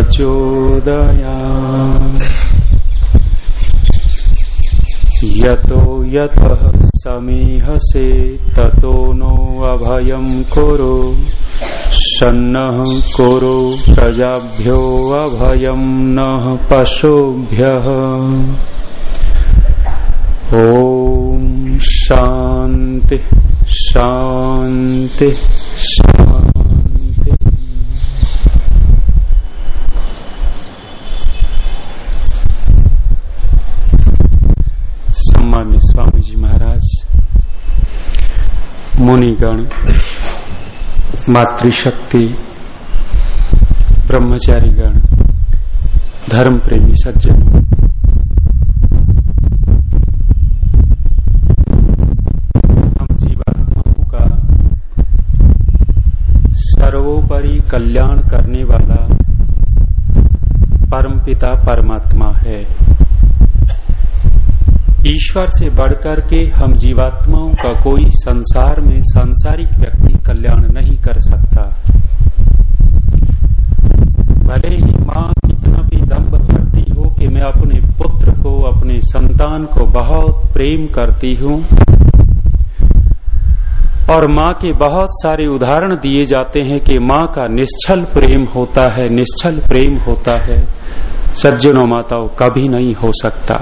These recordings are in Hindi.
प्रचोदया यतो यतः समीहसे, ततो नो अभयं कुरु। सन्नः कुरु प्रजाभ्यो अभयं नः पशुभ्यः। ॐ शान्ति शान्ति शान्ति सम्मान्य स्वामी जी महाराज मुनिगण, मातृशक्ति, ब्रह्मचारीगण धर्म प्रेमी सज्जन। हम जीवात्माओं का सर्वोपरि कल्याण करने वाला परमपिता परमात्मा है। ईश्वर से बढ़कर के हम जीवात्माओं का कोई संसार में सांसारिक व्यक्ति कल्याण नहीं कर सकता। भले ही माँ कितना भी दम्भ करती हो कि मैं अपने पुत्र को, अपने संतान को बहुत प्रेम करती हूँ, और माँ के बहुत सारे उदाहरण दिए जाते हैं कि माँ का निश्चल प्रेम होता है, निश्चल प्रेम होता है। सज्जनों माताओं, कभी नहीं हो सकता।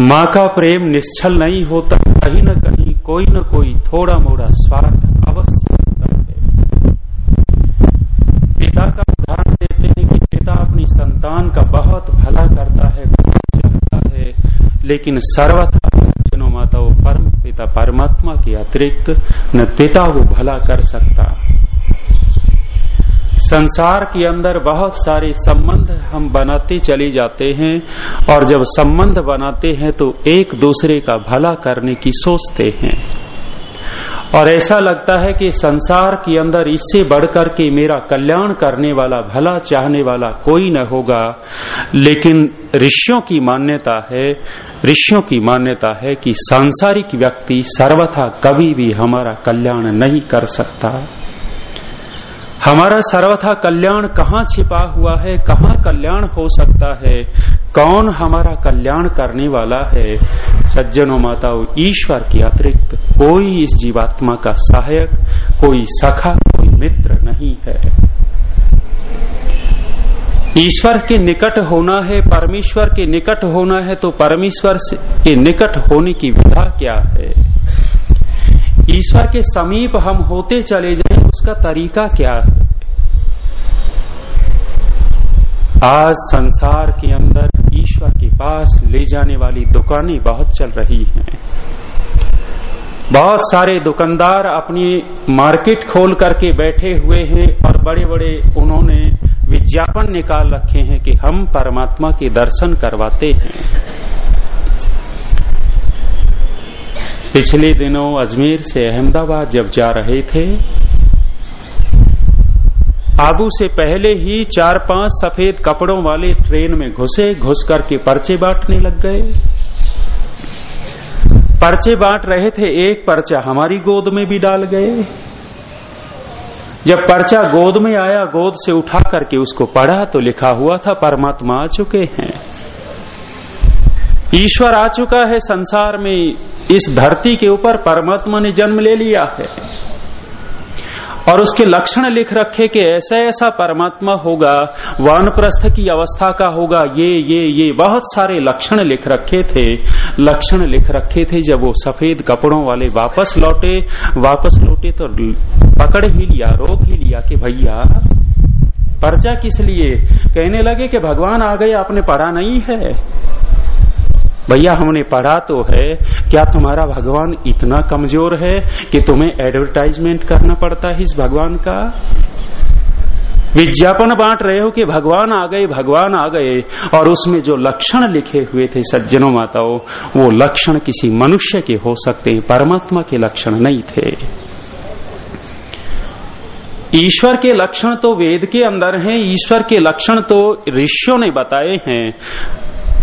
माँ का प्रेम निश्चल नहीं होता, कहीं न कहीं कोई न कोई थोड़ा मोड़ा स्वार्थ अवश्य होता है। पिता का उदाहरण देते हैं कि पिता अपनी संतान का बहुत भला करता है चाहता है, लेकिन सर्वथा सज्जनों माताओं, परम पिता परमात्मा के अतिरिक्त न पिता वो भला कर सकता। संसार के अंदर बहुत सारे संबंध हम बनाते चले जाते हैं और जब संबंध बनाते हैं तो एक दूसरे का भला करने की सोचते हैं। और ऐसा लगता है कि संसार के अंदर इससे बढ़कर के मेरा कल्याण करने वाला, भला चाहने वाला कोई न होगा। लेकिन ऋषियों की मान्यता है, ऋषियों की मान्यता है कि सांसारिक व्यक्ति सर्वथा कभी भी हमारा कल्याण नहीं कर सकता। हमारा सर्वथा कल्याण कहाँ छिपा हुआ है? कहाँ कल्याण हो सकता है? कौन हमारा कल्याण करने वाला है? सज्जनों माताओं, ईश्वर के अतिरिक्त कोई इस जीवात्मा का सहायक, कोई सखा, कोई मित्र नहीं है। ईश्वर के निकट होना है, परमेश्वर के निकट होना है तो परमेश्वर के निकट होने की विधा क्या है? ईश्वर के समीप हम होते चले जाएँ उसका तरीका क्या है? आज संसार के अंदर ईश्वर के पास ले जाने वाली दुकानें बहुत चल रही हैं। बहुत सारे दुकानदार अपनी मार्केट खोल करके बैठे हुए हैं और बड़े बड़े उन्होंने विज्ञापन निकाल रखे हैं कि हम परमात्मा के दर्शन करवाते हैं। पिछले दिनों अजमेर से अहमदाबाद जब जा रहे थे आबू से पहले ही चार पाँच सफ़ेद कपड़ों वाले ट्रेन में घुसे, घुस करके पर्चे बांटने लग गए। पर्चे बांट रहे थे, एक पर्चा हमारी गोद में भी डाल गए। जब पर्चा गोद में आया, गोद से उठा करके उसको पढ़ा तो लिखा हुआ था, परमात्मा आ चुके हैं। ईश्वर आ चुका है संसार में, इस धरती के ऊपर परमात्मा ने जन्म ले लिया है। और उसके लक्षण लिख रखे कि ऐसा ऐसा परमात्मा होगा, वानप्रस्थ की अवस्था का होगा, ये ये ये, बहुत सारे लक्षण लिख रखे थे। लक्षण लिख रखे थे जब वो सफ़ेद कपड़ों वाले वापस लौटे। वापस लौटे तो पकड़ ही लिया, रोक ही लिया कि भैया, पर्चा किस लिए? कहने लगे कि भगवान आ गए, आपने पढ़ा नहीं है। भैया हमने पढ़ा तो है, क्या तुम्हारा भगवान इतना कमज़ोर है कि तुम्हें एडवर्टाइजमेंट करना पड़ता है इस भगवान का? विज्ञापन बांट रहे हो कि भगवान आ गए, भगवान आ गए, और उसमें जो लक्षण लिखे हुए थे सज्जनों माताओं, वो लक्षण किसी मनुष्य के हो सकते हैं, परमात्मा के लक्षण नहीं थे। ईश्वर के लक्षण तो वेद के अंदर हैं, ईश्वर के लक्षण तो ऋषियों ने बताए हैं।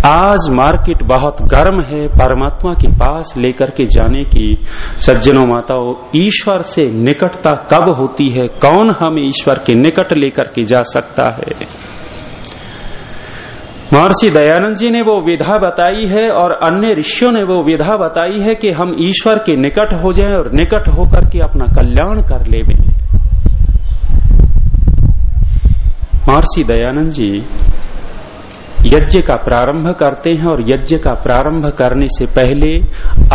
आज मार्केट बहुत गर्म है, परमात्मा के पास लेकर के जाने की। सज्जनों माताओं, ईश्वर से निकटता कब होती है? कौन हम ईश्वर के निकट लेकर के जा सकता है? महर्षि दयानंद जी ने वो विधा बताई है और अन्य ऋषियों ने वो विधा बताई है कि हम ईश्वर के निकट हो जाएँ और निकट होकर के अपना कल्याण कर ले महर्षि दयानंद जी यज्ञ का प्रारंभ करते हैं और यज्ञ का प्रारंभ करने से पहले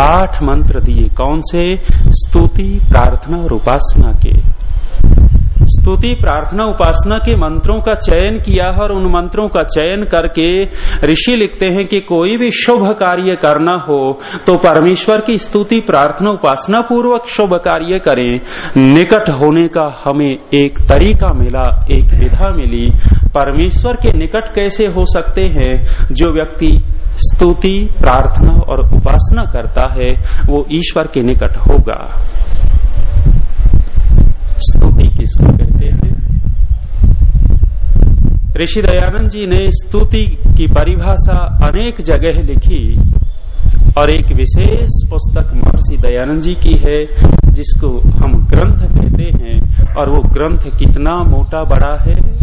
आठ मंत्र दिए। कौन से? स्तुति, प्रार्थना और उपासना के। स्तुति, प्रार्थना, उपासना के मंत्रों का चयन किया है और उन मंत्रों का चयन करके ऋषि लिखते हैं कि कोई भी शुभ कार्य करना हो तो परमेश्वर की स्तुति, प्रार्थना, उपासना पूर्वक शुभ कार्य करें। निकट होने का हमें एक तरीका मिला, एक विधा मिली। परमेश्वर के निकट कैसे हो सकते हैं? जो व्यक्ति स्तुति, प्रार्थना और उपासना करता है, वो ईश्वर के निकट होगा। स्तुति किसको कहते हैं? ऋषि दयानंद जी ने स्तुति की परिभाषा अनेक जगह लिखी और एक विशेष पुस्तक महर्षि दयानंद जी की है, जिसको हम ग्रंथ कहते हैं। और वो ग्रंथ कितना मोटा बड़ा है?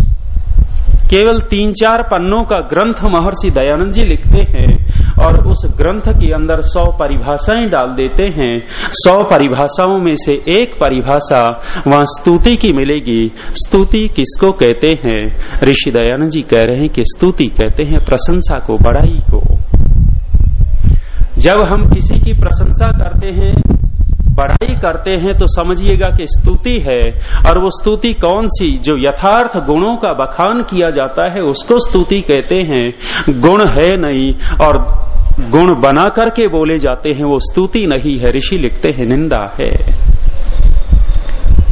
केवल तीन चार पन्नों का ग्रंथ महर्षि दयानंद जी लिखते हैं और उस ग्रंथ के अंदर सौ परिभाषाएँ डाल देते हैं। सौ परिभाषाओं में से एक परिभाषा वहाँ स्तुति की मिलेगी। स्तुति किसको कहते हैं? ऋषि दयानंद जी कह रहे हैं कि स्तुति कहते हैं प्रशंसा को, बड़ाई को। जब हम किसी की प्रशंसा करते हैं बड़ाई करते हैं तो समझिएगा कि स्तुति है। और वो स्तुति कौन सी? जो यथार्थ गुणों का बखान किया जाता है, उसको स्तुति कहते हैं। गुण है नहीं, और गुण बना करके बोले जाते हैं, वो स्तुति नहीं है। ऋषि लिखते हैं, निंदा है।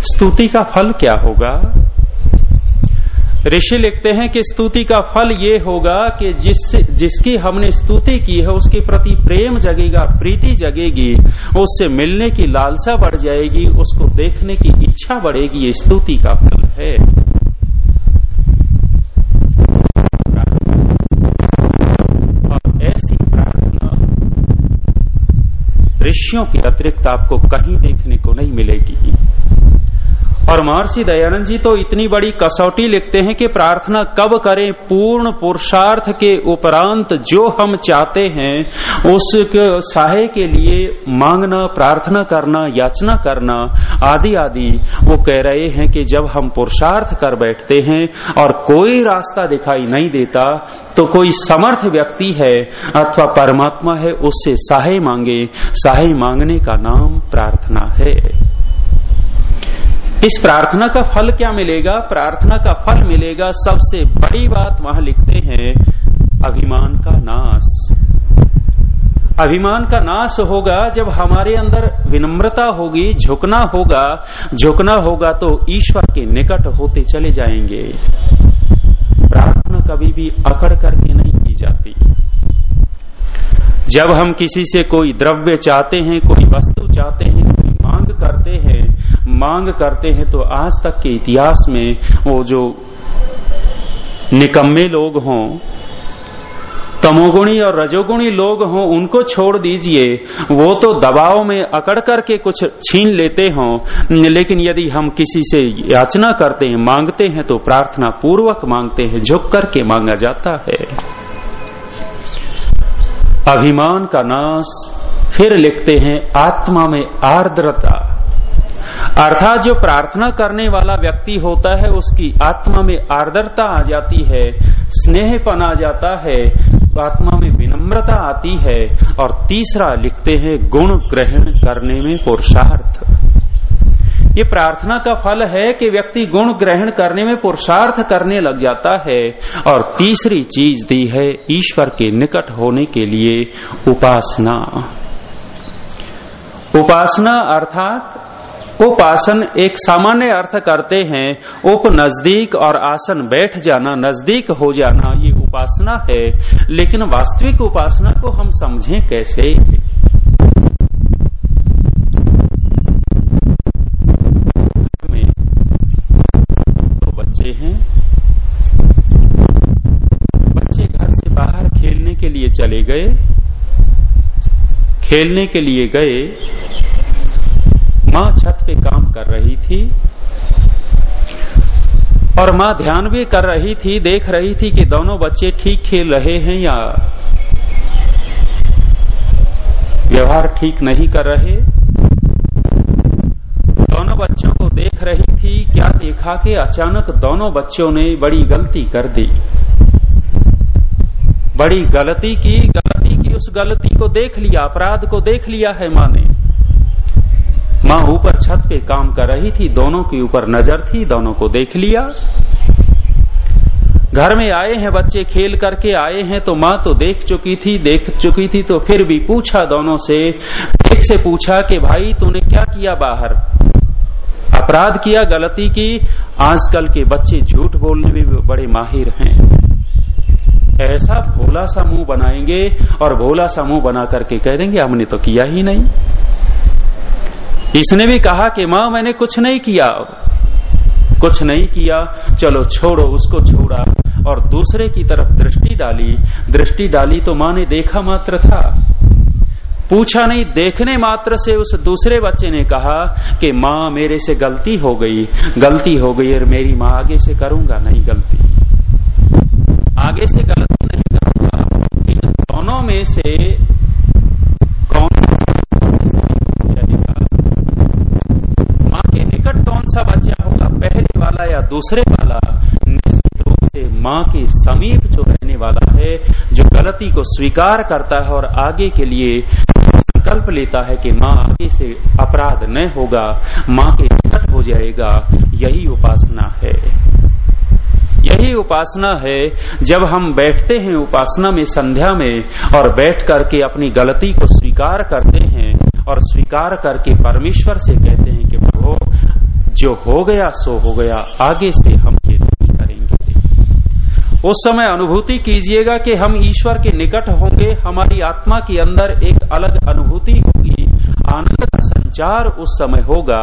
स्तुति का फल क्या होगा? ऋषि लिखते हैं कि स्तुति का फल ये होगा कि जिस, जिसकी हमने स्तुति की है, उसके प्रति प्रेम जगेगा, प्रीति जगेगी, उससे मिलने की लालसा बढ़ जाएगी, उसको देखने की इच्छा बढ़ेगी, ये स्तुति का फल है। और ऐसी प्रार्थना ऋषियों के अतिरिक्त आपको कहीं देखने को नहीं मिलेगी। और महर्षि दयानंद जी तो इतनी बड़ी कसौटी लिखते हैं कि प्रार्थना कब करें, पूर्ण पुरुषार्थ के उपरांत जो हम चाहते हैं, उस सहाय के लिए मांगना, प्रार्थना करना, याचना करना, आदि आदि। वो कह रहे हैं कि जब हम पुरुषार्थ कर बैठते हैं और कोई रास्ता दिखाई नहीं देता तो कोई समर्थ व्यक्ति है अथवा परमात्मा है, उससे सहाय मांगे। सहाय मांगने का नाम प्रार्थना है। इस प्रार्थना का फल क्या मिलेगा? प्रार्थना का फल मिलेगा। सबसे बड़ी बात वहाँ लिखते हैं, अभिमान का नाश। अभिमान का नाश होगा जब हमारे अंदर विनम्रता होगी, झुकना होगा। झुकना होगा तो ईश्वर के निकट होते चले जाएँगे। प्रार्थना कभी भी अकड़ करके नहीं की जाती। जब हम किसी से कोई द्रव्य चाहते हैं, कोई वस्तु चाहते हैं मांग करते हैं, मांग करते हैं तो आज तक के इतिहास में वो जो निकम्मे लोग हों, तमोगुणी और रजोगुणी लोग हों, उनको छोड़ दीजिए। वो तो दबाव में अकड़ करके कुछ छीन लेते हों, लेकिन यदि हम किसी से याचना करते हैं, मांगते हैं तो प्रार्थना पूर्वक मांगते हैं, झुक करके मांगा जाता है। अभिमान का नाश फिर लिखते हैं, आत्मा में आर्द्रता। अर्थात जो प्रार्थना करने वाला व्यक्ति होता है, उसकी आत्मा में आर्द्रता आ जाती है, स्नेहपन आ जाता है आत्मा में विनम्रता आती है, और तीसरा लिखते हैं, गुण ग्रहण करने में पुरुषार्थ। ये प्रार्थना का फल है कि व्यक्ति गुण ग्रहण करने में पुरुषार्थ करने लग जाता है, और तीसरी चीज़ दी है, ईश्वर के निकट होने के लिए उपासना। उपासना अर्थात उपासन एक सामान्य अर्थ करते हैं। उप नज़दीक और आसन बैठ जाना, नज़दीक हो जाना, ये उपासना है। लेकिन वास्तविक उपासना को हम समझें कैसे? तो बच्चे हैं। बच्चे घर से बाहर खेलने के लिए चले गए। खेलने के लिए गए, माँ छत पे काम कर रही थी और माँ ध्यान भी कर रही थी, देख रही थी कि दोनों बच्चे ठीक खेल रहे हैं या व्यवहार ठीक नहीं कर रहे। दोनों बच्चों को देख रही थी, क्या देखा कि अचानक दोनों बच्चों ने बड़ी गलती कर दी। बड़ी गलती की की उस गलती को देख लिया, अपराध को देख लिया है माँ ने माँ ऊपर छत पे काम कर रही थी, दोनों के ऊपर नज़र थी, दोनों को देख लिया। घर में आए हैं, बच्चे खेल करके आए हैं तो माँ तो देख चुकी थी, देख चुकी थी तो फिर भी पूछा दोनों से। एक से पूछा कि भाई, तूने क्या किया बाहर? अपराध किया गलती की? आजकल के बच्चे झूठ बोलने में बड़े माहिर हैं। ऐसा भोला सा मुँह बनाएँगे और भोला सा मुँह बना करके कह देंगे, हमने तो किया ही नहीं। इसने भी कहा कि, माँ, मैंने कुछ नहीं किया। कुछ नहीं किया। चलो छोड़ो उसको छोड़ा और दूसरे की तरफ़ दृष्टि डाली। दृष्टि डाली तो माँ ने देखा मात्र था। पूछा नहीं, देखने मात्र से उस दूसरे बच्चे ने कहा कि, माँ, मेरे से गलती हो गई। गलती हो गई और मेरी माँ आगे से करूँगा, नहीं गलती। आगे से गलती नहीं करूँगा इन दोनों में से कौन सा माँ के निकट कौन सा बच्चा होगा, पहले वाला या दूसरे वाला? निश्चित रूप से माँ के समीप जो रहने वाला है, जो गलती को स्वीकार करता है और आगे के लिए संकल्प लेता है कि माँ आगे से अपराध न होगा, माँ के निकट हो जाएगा, यही उपासना है। यही उपासना है। जब हम बैठते हैं उपासना में, संध्या में, और बैठ करके अपनी गलती को स्वीकार करते हैं, और स्वीकार करके परमेश्वर से कहते हैं कि प्रभु, जो हो गया, सो हो गया, आगे से हम ये नहीं करेंगे। उस समय अनुभूति कीजिएगा कि हम ईश्वर के निकट होंगे, हमारी आत्मा के अंदर एक अलग अनुभूति होगी, आनंद का संचार उस समय होगा,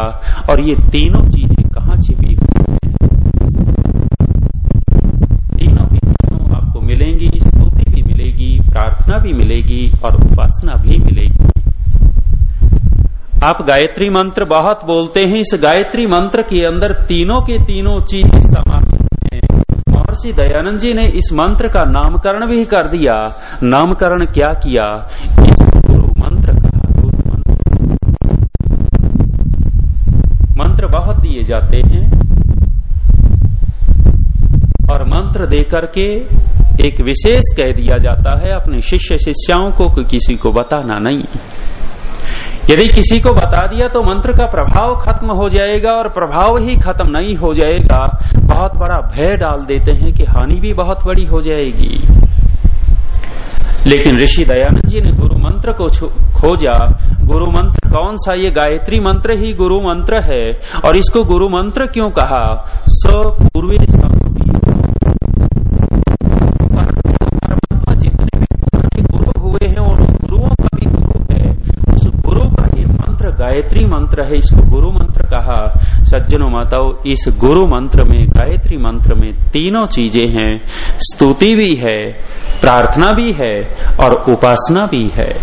और ये तीनों चीज़ें कहाँ छिपी हुई हैं तीनों भी तीनों आपको मिलेंगी स्तुति भी मिलेगी प्रार्थना भी मिलेगी और उपासना भी मिलेगी। आप गायत्री मंत्र बहुत बोलते हैं, इस गायत्री मंत्र के अंदर तीनों के तीनों चीज़ समाहित हैं। महर्षि दयानंद जी ने इस मंत्र का नामकरण भी कर दिया। नामकरण क्या किया? इस गुरु मंत्र कहा गुरु मंत्र। मंत्र बहुत दिए जाते हैं। और मंत्र देकर के एक विशेष कह दिया जाता है अपने शिष्य शिष्याओं को कि किसी को बताना नहीं। यदि किसी को बता दिया तो मंत्र का प्रभाव खत्म हो जाएगा और प्रभाव ही खत्म नहीं हो जाएगा। बहुत बड़ा भय डाल देते हैं कि हानि भी बहुत बड़ी हो जाएगी। लेकिन ऋषि दयानंद जी ने गुरु मंत्र को खोजा। गुरु मंत्र कौन सा? ये गायत्री मंत्र ही गुरु मंत्र है। और इसको गुरु मंत्र क्यों कहा? स पूर्वे गायत्री मंत्र है, इसको गुरु मंत्र कहा। सज्जनों माताओं, इस गुरु मंत्र में, गायत्री मंत्र में तीनों चीज़ें हैं। स्तुति भी है, प्रार्थना भी है, और उपासना भी है।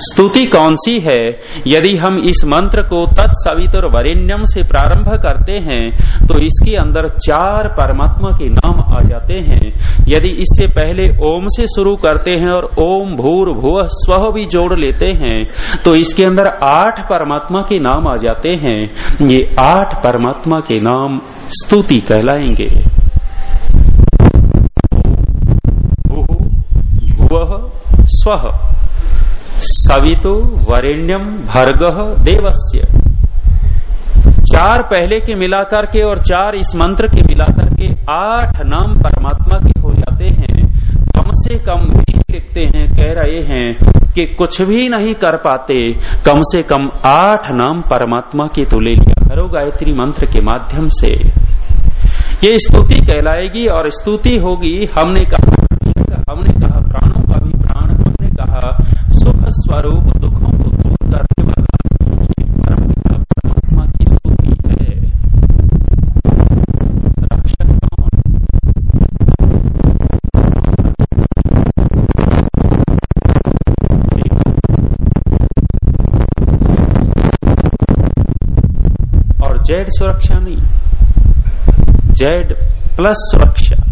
स्तुति कौन सी है? यदि हम इस मंत्र को तत्सवितुर वरेण्यम से प्रारंभ करते हैं तो इसके अंदर चार परमात्मा के नाम आ जाते हैं। यदि इससे पहले ओम से शुरू करते हैं और ओम भूर भुव स्व भी जोड़ लेते हैं तो इसके अंदर आठ परमात्मा के नाम आ जाते हैं। ये आठ परमात्मा के नाम स्तुति कहलाएँगे। स्व। सवितु वरेण्यम भर्ग देवस्य। चार पहले के मिलाकर के और चार इस मंत्र के मिलाकर के आठ नाम परमात्मा के हो जाते हैं। कम से कम ऋषि लिखते हैं, कह रहे हैं कि कुछ भी नहीं कर पाते। कम से कम आठ नाम परमात्मा के तो ले लिया करो गायत्री मंत्र के माध्यम से। ये स्तुति कहलाएगी और स्तुति होगी, हमने कहा हमने कहा प्राणों स्वरूप दुखों को दूर करने वाला परम पिता परमात्मा की स्तुति है। रक्षक कौन? और जेड सुरक्षा नहीं, जेड प्लस सुरक्षा।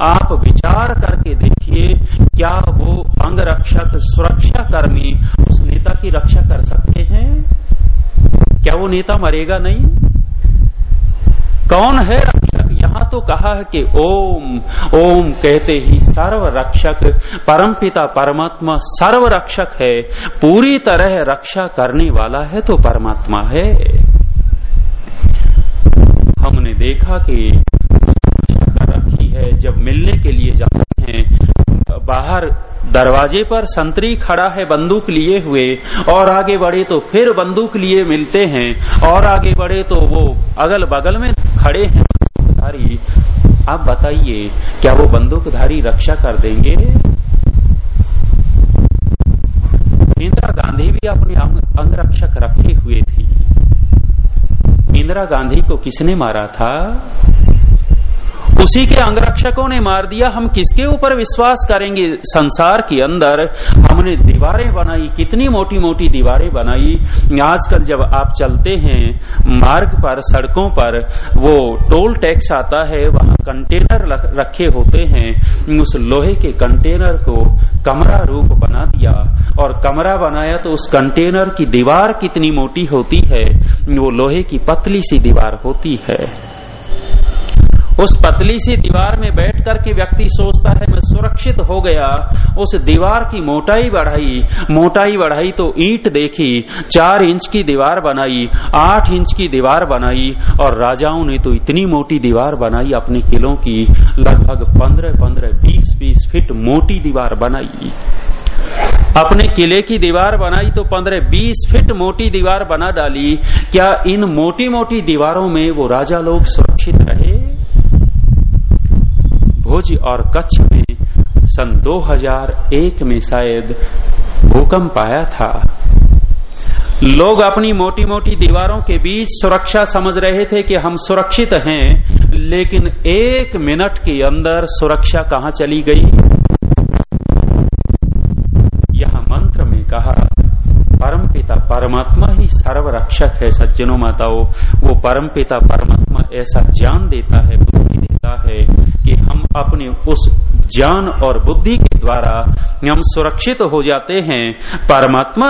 आप विचार करके देखिए, क्या वो अंगरक्षक सुरक्षा कर्मी उस नेता की रक्षा कर सकते हैं? क्या वो नेता मरेगा नहीं? कौन है रक्षक? यहाँ तो कहा है कि ओम ओम कहते ही सर्व रक्षक परमपिता परमात्मा सर्व रक्षक है। पूरी तरह रक्षा करने वाला है तो परमात्मा है। हमने देखा कि जब मिलने के लिए जाते हैं, बाहर दरवाजे पर संतरी खड़ा है बंदूक लिए हुए, और आगे बढ़े तो फिर बंदूक लिए मिलते हैं, और आगे बढ़े तो वो अगल बगल में खड़े हैं बंदूकधारी। आप बताइए, क्या वो बंदूकधारी रक्षा कर देंगे? इंदिरा गांधी भी अपने अंगरक्षक रखे हुए थी। इंदिरा गांधी को किसने मारा था? उसी के अंगरक्षकों ने मार दिया। हम किसके ऊपर विश्वास करेंगे? संसार के अंदर हमने दीवारें बनाई, कितनी मोटी मोटी दीवारें बनाई। आजकल जब आप चलते हैं मार्ग पर, सड़कों पर, वो टोल टैक्स आता है, वहाँ कंटेनर रखे होते हैं। उस लोहे के कंटेनर को कमरा रूप बना दिया और कमरा बनाया तो उस कंटेनर की दीवार कितनी मोटी होती है? वो लोहे की पतली सी दीवार होती है। उस पतली सी दीवार में बैठ कर के व्यक्ति सोचता है, मैं सुरक्षित हो गया, उस दीवार की मोटाई बढ़ाई मोटाई बढ़ाई तो ईंट देखी, चार इंच की दीवार बनाई, आठ इंच की दीवार बनाई, और राजाओं ने तो इतनी मोटी दीवार बनाई अपने किलों की, लगभग पंद्रह पंद्रह, बीस बीस फीट मोटी दीवार बनाई। अपने किले की दीवार बनाई तो पंद्रह, बीस फीट मोटी दीवार बना डाली। क्या इन मोटी मोटी दीवारों में वो राजा लोग सुरक्षित रहे? भोज और कच्छ में सन 2001 में शायद भूकंप आया था। लोग अपनी मोटी मोटी दीवारों के बीच सुरक्षा समझ रहे थे कि हम सुरक्षित हैं, लेकिन एक मिनट के अंदर सुरक्षा कहाँ चली गई? यह मंत्र में कहा परम पिता परमात्मा ही सर्व रक्षक है सज्जनों माताओं। वो परम पिता परमात्मा ऐसा ज्ञान देता है, बुद्धि देता है कि अपने उस ज्ञान और बुद्धि के द्वारा हम सुरक्षित हो जाते हैं। परमात्मा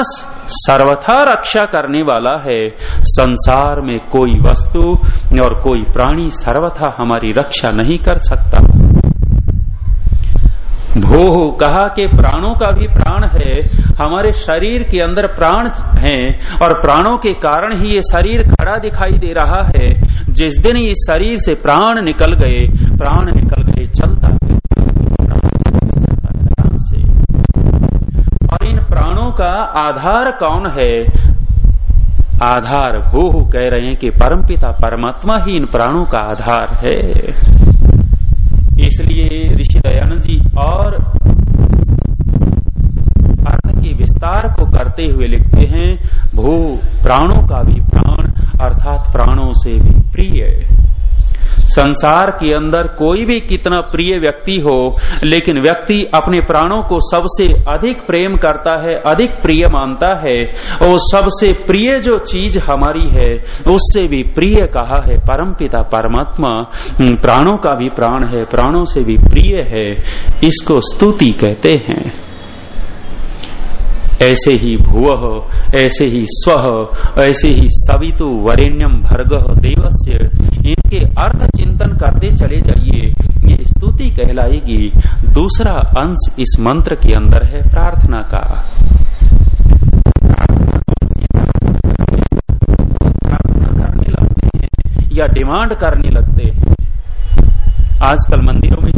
सर्वथा रक्षा करने वाला है। संसार में कोई वस्तु और कोई प्राणी सर्वथा हमारी रक्षा नहीं कर सकता। भो कहा कि प्राणों का भी प्राण है। हमारे शरीर के अंदर प्राण है और प्राणों के कारण ही ये शरीर खड़ा दिखाई दे रहा है। जिस दिन ये शरीर से प्राण निकल गए, प्राण निकल गए, चलता से और इन प्राणों का आधार कौन है? आधार हो कह रहे हैं कि परमपिता परमात्मा ही इन प्राणों का आधार है। इसलिए ऋषि दयानंद जी और अर्थ के विस्तार को करते हुए लिखते हैं, भू प्राणों का भी प्राण से भी प्रिय संसार के अंदर कोई भी कितना प्रिय व्यक्ति हो, लेकिन व्यक्ति अपने प्राणों को सबसे अधिक प्रेम करता है, अधिक प्रिय मानता है, और सबसे प्रिय जो चीज़ हमारी है, उससे भी प्रिय कहा है परम पिता परमात्मा। प्राणों का भी प्राण है, प्राणों से भी प्रिय है, इसको स्तुति कहते हैं। ऐसे ही भुव, ऐसे ही स्व, ऐसे ही सवितु वरेण्यम भर्ग देवस्य। इनके अर्थ चिंतन करते चले जाइए। ये स्तुति कहलाएगी। दूसरा अंश इस मंत्र के अंदर है प्रार्थना का। या डिमांड करने लगते हैं। आजकल मंदिरों में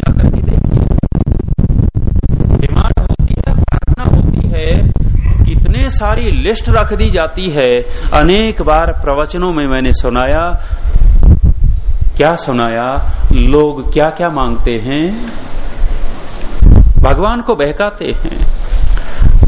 सारी लिस्ट रख दी जाती है। अनेक बार प्रवचनों में मैंने सुनाया, क्या सुनाया, लोग क्या क्या मांगते हैं? भगवान को बहकाते हैं।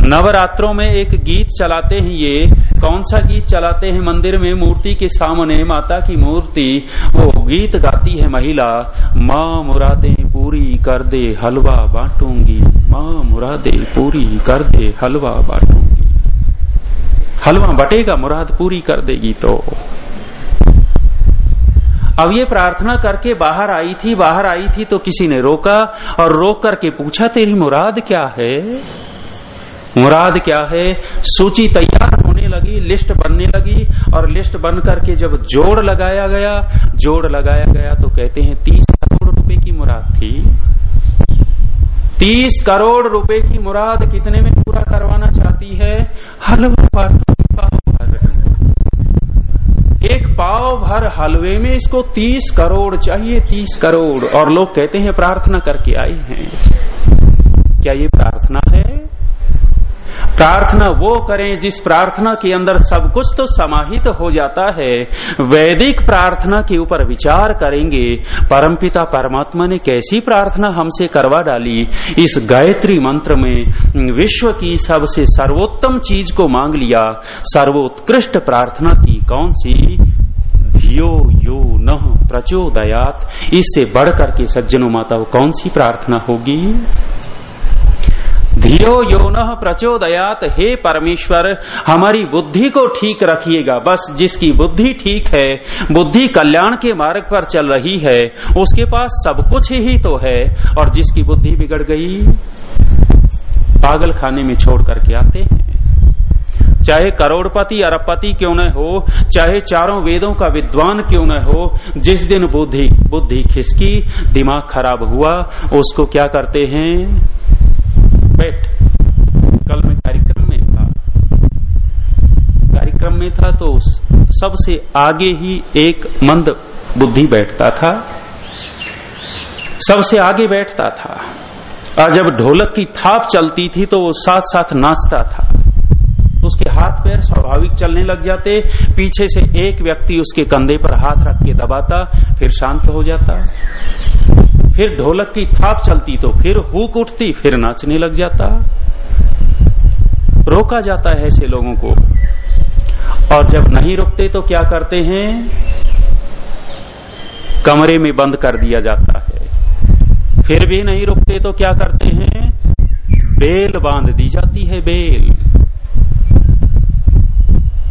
नवरात्रों में एक गीत चलाते हैं ये। कौन सा गीत चलाते हैं? मंदिर में मूर्ति के सामने माता की मूर्ति। वो गीत गाती है महिला, माँ मुरादे पूरी कर दे हलवा बांटूँगी। माँ मुरादे पूरी कर दे हलवा बांटूँगी। हलवा बटेगा, मुराद पूरी कर देगी तो। अब ये प्रार्थना करके बाहर आई थी, बाहर आई थी तो किसी ने रोका और रोक करके पूछा, तेरी मुराद क्या है? मुराद क्या है? सूची तैयार होने लगी, लिस्ट बनने लगी और लिस्ट बन करके जब जोड़ लगाया गया, जोड़ लगाया गया तो कहते हैं, तीस करोड़ रुपए की मुराद थी। तीस करोड़ रुपए की मुराद कितने में पूरा करवाना चाहती है? हलवा पाव भर एक पाव भर हलवे में इसको तीस करोड़ चाहिए, तीस करोड़। और लोग कहते हैं, प्रार्थना करके आए हैं। क्या ये प्रार्थना है? प्रार्थना वो करें जिस प्रार्थना के अंदर सब कुछ तो समाहित हो जाता है। वैदिक प्रार्थना के ऊपर विचार करेंगे। परमपिता परमात्मा ने कैसी प्रार्थना हमसे करवा डाली। इस गायत्री मंत्र में विश्व की सबसे सर्वोत्तम चीज़ को मांग लिया। सर्वोत्कृष्ट प्रार्थना की कौन सी? धियो यो न प्रचोदयात। इससे बढ़कर के सज्जनों माता कौन सी प्रार्थना होगी? धियो योन प्रचोदयात, हे परमेश्वर, हमारी बुद्धि को ठीक रखिएगा। बस जिसकी बुद्धि ठीक है, बुद्धि कल्याण के मार्ग पर चल रही है, उसके पास सब कुछ ही तो है। और जिसकी बुद्धि बिगड़ गई, पागल खाने में छोड़ करके आते हैं। चाहे करोड़पति, अरबपति क्यों न हो, चाहे चारों वेदों का विद्वान क्यों न हो, जिस दिन बुद्धि बुद्धि खिसकी, दिमाग खराब हुआ, उसको क्या करते हैं? बैठ। कल में कार्यक्रम में था। कार्यक्रम में था तो सबसे आगे ही एक मंद बुद्धि बैठता था। सबसे आगे बैठता था। और जब ढोलक की थाप चलती थी तो वो साथ साथ नाचता था। उसके हाथ पैर स्वाभाविक चलने लग जाते। पीछे से एक व्यक्ति उसके कंधे पर हाथ रख के दबाता, फिर शांत हो जाता। फिर ढोलक की थाप चलती तो फिर हुक उठती, फिर नाचने लग जाता। रोका जाता है ऐसे लोगों को। और जब नहीं रुकते तो क्या करते हैं? कमरे में बंद कर दिया जाता है। फिर भी नहीं रुकते तो क्या करते हैं? बेल बाँध दी जाती है, बेल।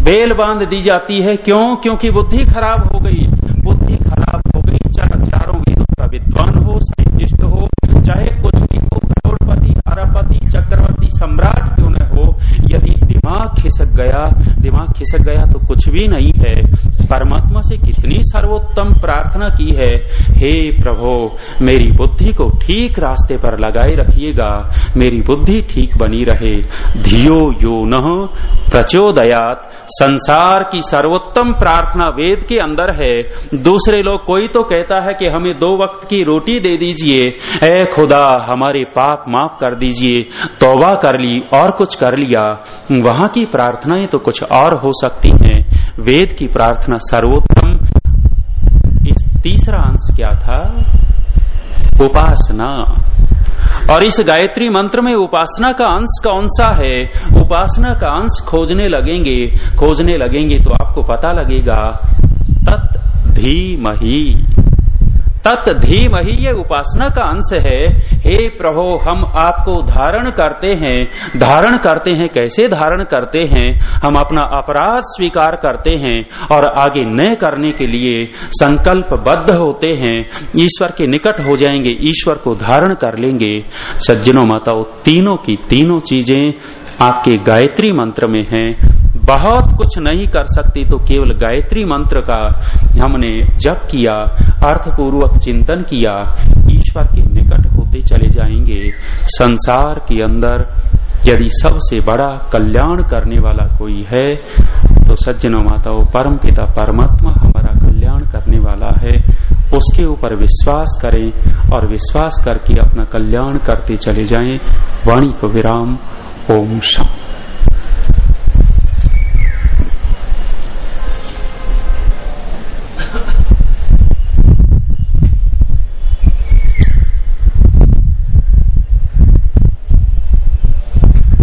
बेल बाँध दी जाती है। क्यों? क्योंकि बुद्धि खराब हो गई बुद्धि खराब हो गई चाहे चारों वेदों का विद्वान हो साइंटिस्ट हो चाहे कुछ भी हो करोड़पति अरबपति चक्रवर्ती सम्राट क्यों न हो यदि दिमाग खिसक गया दिमाग खिसक गया तो कुछ भी नहीं है। परमात्मा से कितनी सर्वोत्तम प्रार्थना की है? हे प्रभो, मेरी बुद्धि को ठीक रास्ते पर लगाए रखिएगा। मेरी बुद्धि ठीक बनी रहे। धियो यो न प्रचोदयात। संसार की सर्वोत्तम प्रार्थना वेद के अंदर है। दूसरे लोग कोई तो कहता है कि हमें दो वक्त की रोटी दे दीजिए। ए खुदा, हमारे पाप माफ़ कर दीजिए। तौबा कर ली और कुछ कर लिया। वहाँ की प्रार्थनाएँ तो कुछ और हो सकती हैं। वेद की प्रार्थना सर्वोत्तम। इस तीसरा अंश क्या था? उपासना। और इस गायत्री मंत्र में उपासना का अंश कौन सा है? उपासना का अंश खोजने लगेंगे। खोजने लगेंगे तो आपको पता लगेगा, तत् धीमही। तत् धीम ही ये उपासना का अंश है। हे प्रभो, हम आपको धारण करते हैं। धारण करते हैं कैसे धारण करते हैं? हम अपना अपराध स्वीकार करते हैं और आगे न करने के लिए संकल्पबद्ध होते हैं। ईश्वर के निकट हो जाएँगे, ईश्वर को धारण कर लेंगे। सज्जनों माताओं, तीनों की तीनों चीज़ें आपके गायत्री मंत्र में हैं। बहुत कुछ नहीं कर सकती तो केवल गायत्री मंत्र का हमने जप किया, अर्थपूर्वक चिंतन किया, ईश्वर के निकट होते चले जाएँगे। संसार के अंदर यदि सबसे बड़ा कल्याण करने वाला कोई है तो सज्जनों माताओं परम पिता परमात्मा हमारा कल्याण करने वाला है। उसके ऊपर विश्वास करें और विश्वास करके अपना कल्याण करते चले जाएँ। वाणी को विराम, ओम शांति